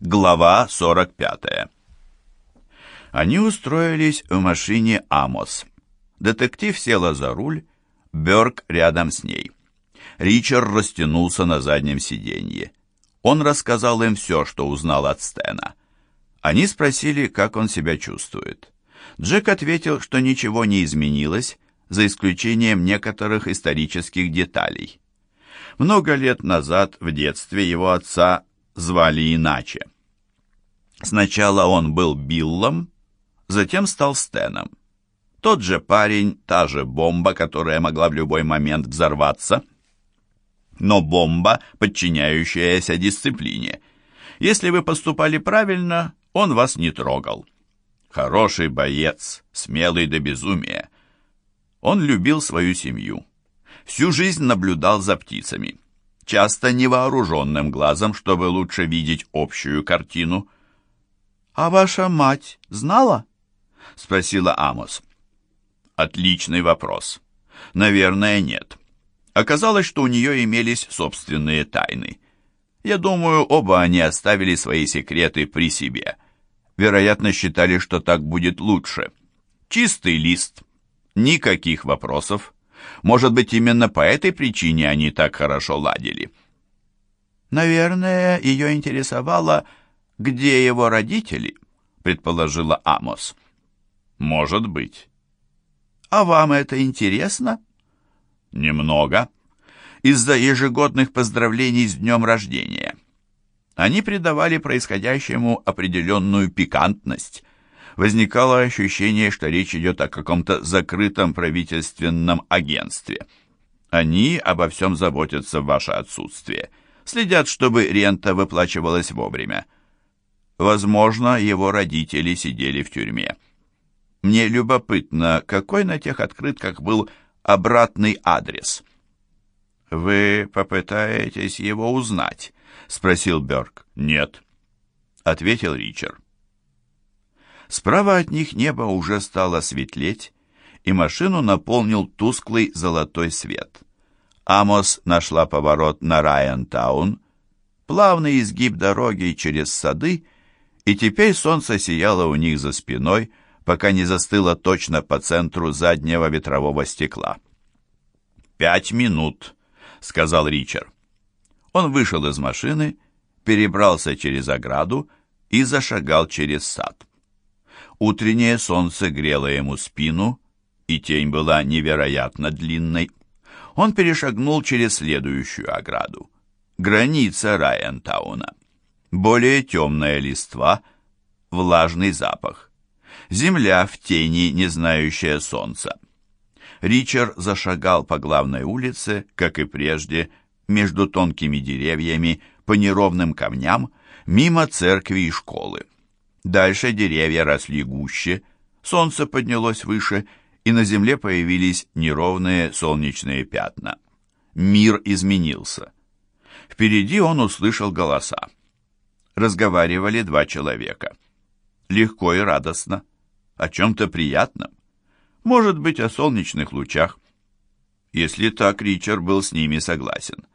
Глава 45. Они устроились в машине «Амос». Детектив села за руль, Бёрк рядом с ней. Ричард растянулся на заднем сиденье. Он рассказал им все, что узнал от Стена. Они спросили, как он себя чувствует. Джек ответил, что ничего не изменилось, за исключением некоторых исторических деталей. Много лет назад, в детстве, его отца звали иначе. Сначала он был Биллом, затем стал Стеном. Тот же парень, та же бомба, которая могла в любой момент взорваться. Но бомба, подчиняющаяся дисциплине. Если вы поступали правильно, он вас не трогал. Хороший боец, смелый до безумия. Он любил свою семью. Всю жизнь наблюдал за птицами. Часто невооруженным глазом, чтобы лучше видеть общую картину. «А ваша мать знала?» — спросила Амос. Отличный вопрос. Наверное, нет. Оказалось, что у нее имелись собственные тайны. Я думаю, оба они оставили свои секреты при себе. Вероятно, считали, что так будет лучше. Чистый лист. Никаких вопросов. Может быть, именно по этой причине они так хорошо ладили. Наверное, ее интересовало, где его родители, предположила Амос. Может быть. А вам это интересно? Немного. Из-за ежегодных поздравлений с днем рождения. Они придавали происходящему определенную пикантность. Возникало ощущение, что речь идет о каком-то закрытом правительственном агентстве. Они обо всем заботятся в ваше отсутствие. Следят, чтобы рента выплачивалась вовремя. Возможно, его родители сидели в тюрьме. Мне любопытно, какой на тех открытках был обратный адрес. «Вы попытаетесь его узнать?» — спросил Бёрк. «Нет», — ответил Ричард. Справа от них небо уже стало светлеть, и машину наполнил тусклый золотой свет. Амос нашла поворот на Райантаун, плавный изгиб дороги через сады, и теперь солнце сияло у них за спиной, пока не застыло точно по центру заднего ветрового стекла. «Пять минут», — сказал Ричард. Он вышел из машины, перебрался через ограду и зашагал через сад. Утреннее солнце грело ему спину, и тень была невероятно длинной. Он перешагнул через следующую ограду. Граница Райентауна. Более темная листва, влажный запах земля в тени, не знающая солнца. Ричард зашагал по главной улице, как и прежде, между тонкими деревьями, по неровным камням, мимо церкви и школы. Дальше деревья росли гуще, солнце поднялось выше, и на земле появились неровные солнечные пятна. Мир изменился. Впереди он услышал голоса. Разговаривали два человека. Легко и радостно о чем-то приятном. Может быть, о солнечных лучах. Если так, Ричард был с ними согласен.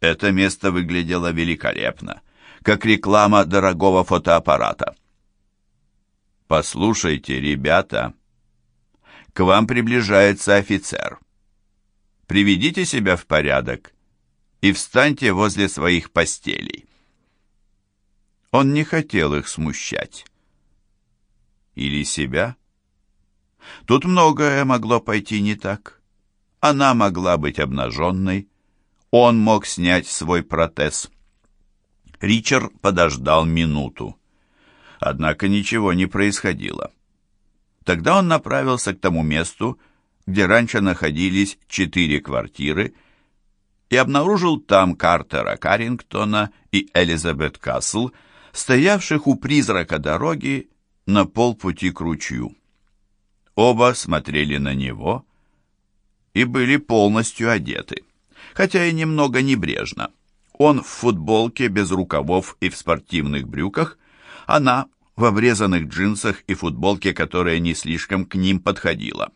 Это место выглядело великолепно, как реклама дорогого фотоаппарата. «Послушайте, ребята, к вам приближается офицер. Приведите себя в порядок и встаньте возле своих постелей». Он не хотел их смущать или себя? Тут многое могло пойти не так. Она могла быть обнаженной, он мог снять свой протез. Ричард подождал минуту. Однако ничего не происходило. Тогда он направился к тому месту, где раньше находились четыре квартиры, и обнаружил там Картера Каррингтона и Элизабет Касл, стоявших у призрака дороги на полпути к ручью. Оба смотрели на него и были полностью одеты, хотя и немного небрежно. Он в футболке без рукавов и в спортивных брюках, она в обрезанных джинсах и футболке, которая не слишком к ним подходила.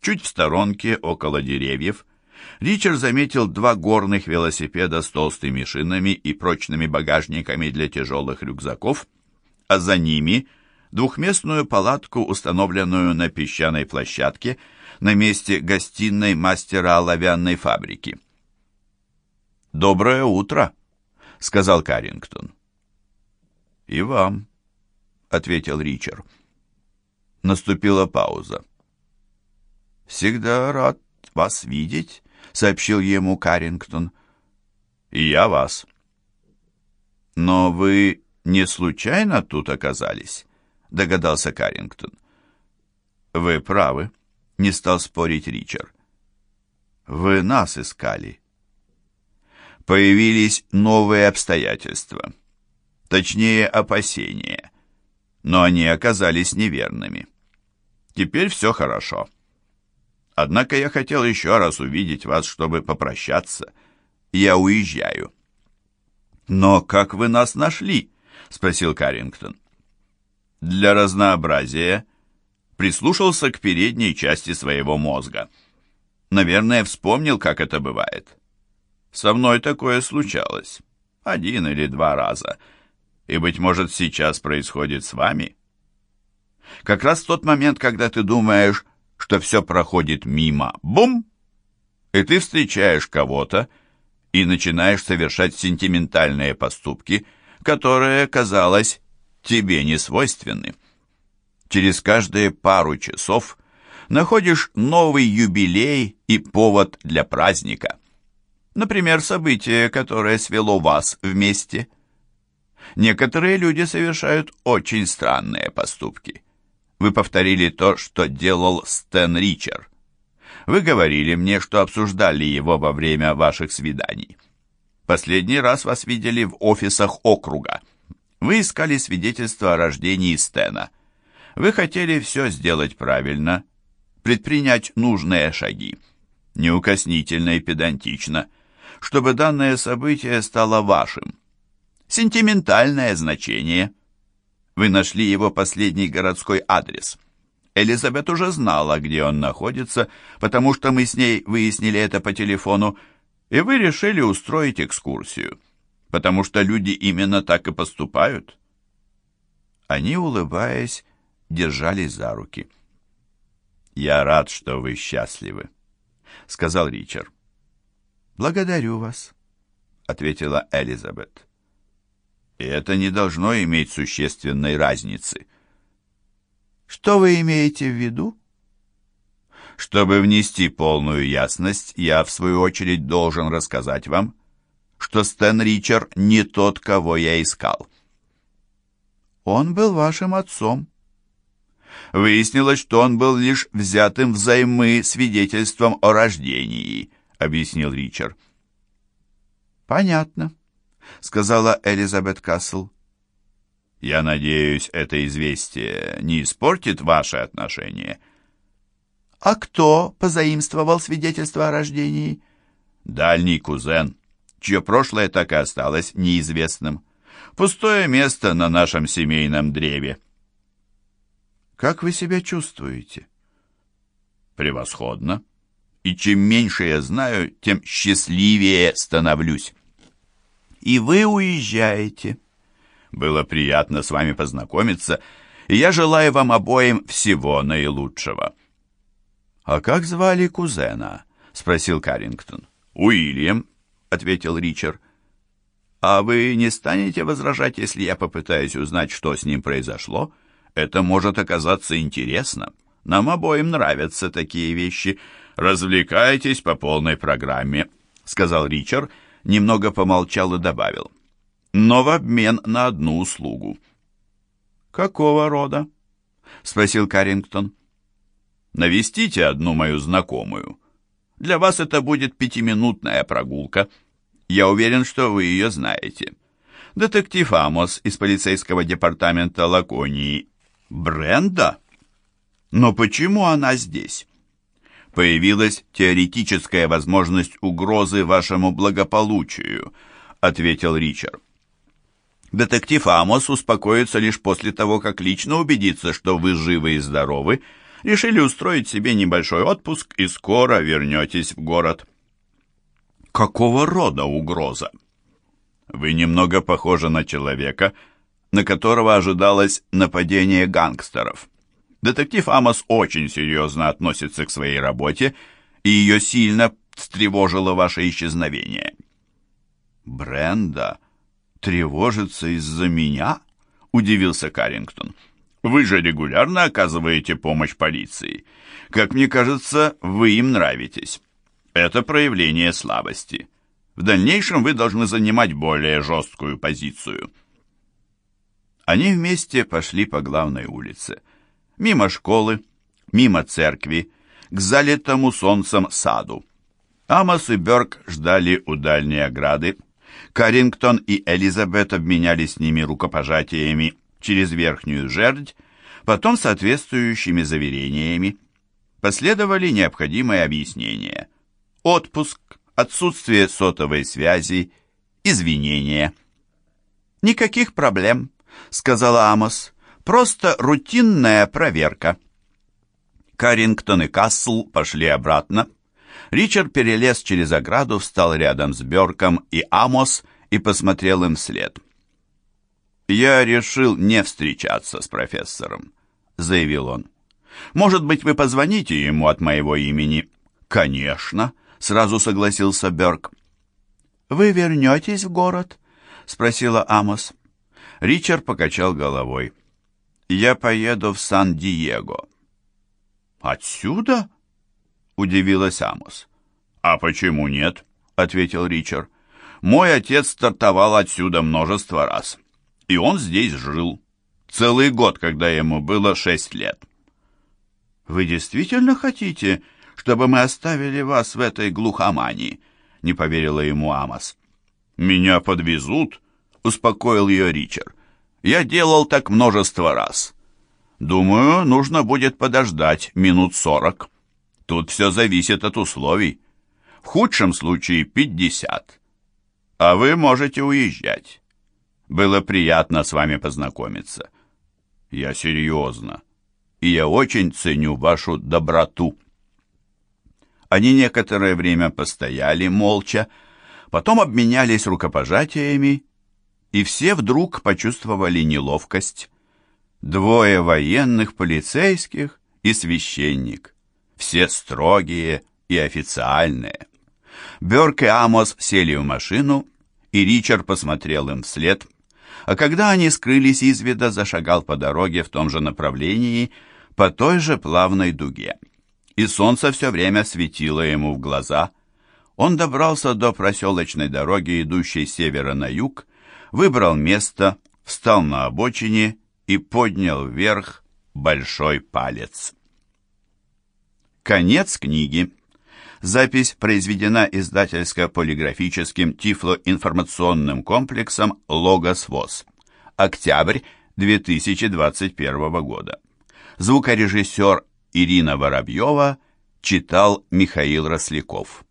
Чуть в сторонке, около деревьев, Ричард заметил два горных велосипеда с толстыми шинами и прочными багажниками для тяжелых рюкзаков, а за ними двухместную палатку, установленную на песчаной площадке на месте гостиной мастера оловянной фабрики. «Доброе утро», — сказал Каррингтон. «И вам», — ответил Ричард. Наступила пауза. «Всегда рад вас видеть», — сообщил ему Каррингтон. «И я вас». «Но вы не случайно тут оказались?» — догадался Каррингтон. «Вы правы», — не стал спорить Ричард. «Вы нас искали». Появились новые обстоятельства, точнее опасения, но они оказались неверными. Теперь все хорошо. Однако я хотел еще раз увидеть вас, чтобы попрощаться. Я уезжаю». «Но как вы нас нашли?» — спросил Каррингтон. «Для разнообразия прислушался к передней части своего мозга. Наверное, вспомнил, как это бывает. Со мной такое случалось. Один или два раза. И, быть может, сейчас происходит с вами?» Как раз в тот момент, когда ты думаешь, что все проходит мимо, бум! И ты встречаешь кого-то и начинаешь совершать сентиментальные поступки, которые, казалось, тебе не свойственны. Через каждые пару часов находишь новый юбилей и повод для праздника. Например, событие, которое свело вас вместе. Некоторые люди совершают очень странные поступки. Вы повторили то, что делал Стэн Ричер. Вы говорили мне, что обсуждали его во время ваших свиданий. Последний раз вас видели в офисах округа. Вы искали свидетельство о рождении Стэна. Вы хотели все сделать правильно, предпринять нужные шаги, неукоснительно и педантично, чтобы данное событие стало вашим. Сентиментальное значение – вы нашли его последний городской адрес. Элизабет уже знала, где он находится, потому что мы с ней выяснили это по телефону, и вы решили устроить экскурсию, потому что люди именно так и поступают. Они, улыбаясь, держались за руки. «Я рад, что вы счастливы», — сказал Ричард. «Благодарю вас», — ответила Элизабет и это не должно иметь существенной разницы. Что вы имеете в виду? Чтобы внести полную ясность, я, в свою очередь, должен рассказать вам, что Стэн Ричард не тот, кого я искал. Он был вашим отцом. Выяснилось, что он был лишь взятым взаймы свидетельством о рождении, объяснил Ричард. Понятно. — сказала Элизабет Касл. «Я надеюсь, это известие не испортит ваши отношения». «А кто позаимствовал свидетельство о рождении?» «Дальний кузен, чье прошлое так и осталось неизвестным. Пустое место на нашем семейном древе». «Как вы себя чувствуете?» «Превосходно. И чем меньше я знаю, тем счастливее становлюсь» и вы уезжаете. Было приятно с вами познакомиться, и я желаю вам обоим всего наилучшего». «А как звали кузена?» — спросил Каррингтон. «Уильям», — ответил Ричард. «А вы не станете возражать, если я попытаюсь узнать, что с ним произошло? Это может оказаться интересно. Нам обоим нравятся такие вещи. Развлекайтесь по полной программе», — сказал Ричард, — немного помолчал и добавил. «Но в обмен на одну услугу». «Какого рода?» — спросил Каррингтон. «Навестите одну мою знакомую. Для вас это будет пятиминутная прогулка. Я уверен, что вы ее знаете. Детектив Амос из полицейского департамента Лаконии. Бренда? Но почему она здесь?» Появилась теоретическая возможность угрозы вашему благополучию», — ответил Ричард. Детектив Амос успокоится лишь после того, как лично убедится, что вы живы и здоровы, решили устроить себе небольшой отпуск и скоро вернетесь в город. Какого рода угроза? Вы немного похожи на человека, на которого ожидалось нападение гангстеров. Детектив Амос очень серьезно относится к своей работе, и ее сильно встревожило ваше исчезновение. Бренда тревожится из-за меня? Удивился Карингтон. Вы же регулярно оказываете помощь полиции. Как мне кажется, вы им нравитесь. Это проявление слабости. В дальнейшем вы должны занимать более жесткую позицию. Они вместе пошли по главной улице. Мимо школы, мимо церкви, к залитому солнцем саду. Амос и Бёрк ждали у дальней ограды. Карингтон и Элизабет обменялись с ними рукопожатиями через верхнюю жердь, потом соответствующими заверениями. Последовали необходимые объяснения. Отпуск, отсутствие сотовой связи, извинения. «Никаких проблем», — сказала Амос. «Просто рутинная проверка». Карингтон и Кассел пошли обратно. Ричард перелез через ограду, встал рядом с Бёрком и Амос и посмотрел им вслед. «Я решил не встречаться с профессором», — заявил он. «Может быть, вы позвоните ему от моего имени?» «Конечно», — сразу согласился Бёрк. «Вы вернетесь в город?» — спросила Амос. Ричард покачал головой. «Я поеду в Сан-Диего». «Отсюда?» — удивилась Амос. «А почему нет?» — ответил Ричард. «Мой отец стартовал отсюда множество раз, и он здесь жил. Целый год, когда ему было шесть лет». «Вы действительно хотите, чтобы мы оставили вас в этой глухомании?» — не поверила ему Амос. «Меня подвезут?» — успокоил ее Ричард. «Я делал так множество раз. Думаю, нужно будет подождать минут сорок». Тут все зависит от условий. В худшем случае 50. А вы можете уезжать. Было приятно с вами познакомиться. Я серьезно. И я очень ценю вашу доброту. Они некоторое время постояли молча, потом обменялись рукопожатиями, и все вдруг почувствовали неловкость. Двое военных, полицейских и священник все строгие и официальные. Бёрк и Амос сели в машину, и Ричард посмотрел им вслед, а когда они скрылись из вида, зашагал по дороге в том же направлении, по той же плавной дуге. И солнце все время светило ему в глаза. Он добрался до проселочной дороги, идущей с севера на юг, выбрал место, встал на обочине и поднял вверх большой палец. Конец книги. Запись произведена издательско-полиграфическим тифлоинформационным комплексом «Логос ВОЗ». Октябрь 2021 года. Звукорежиссер Ирина Воробьева читал Михаил Росляков.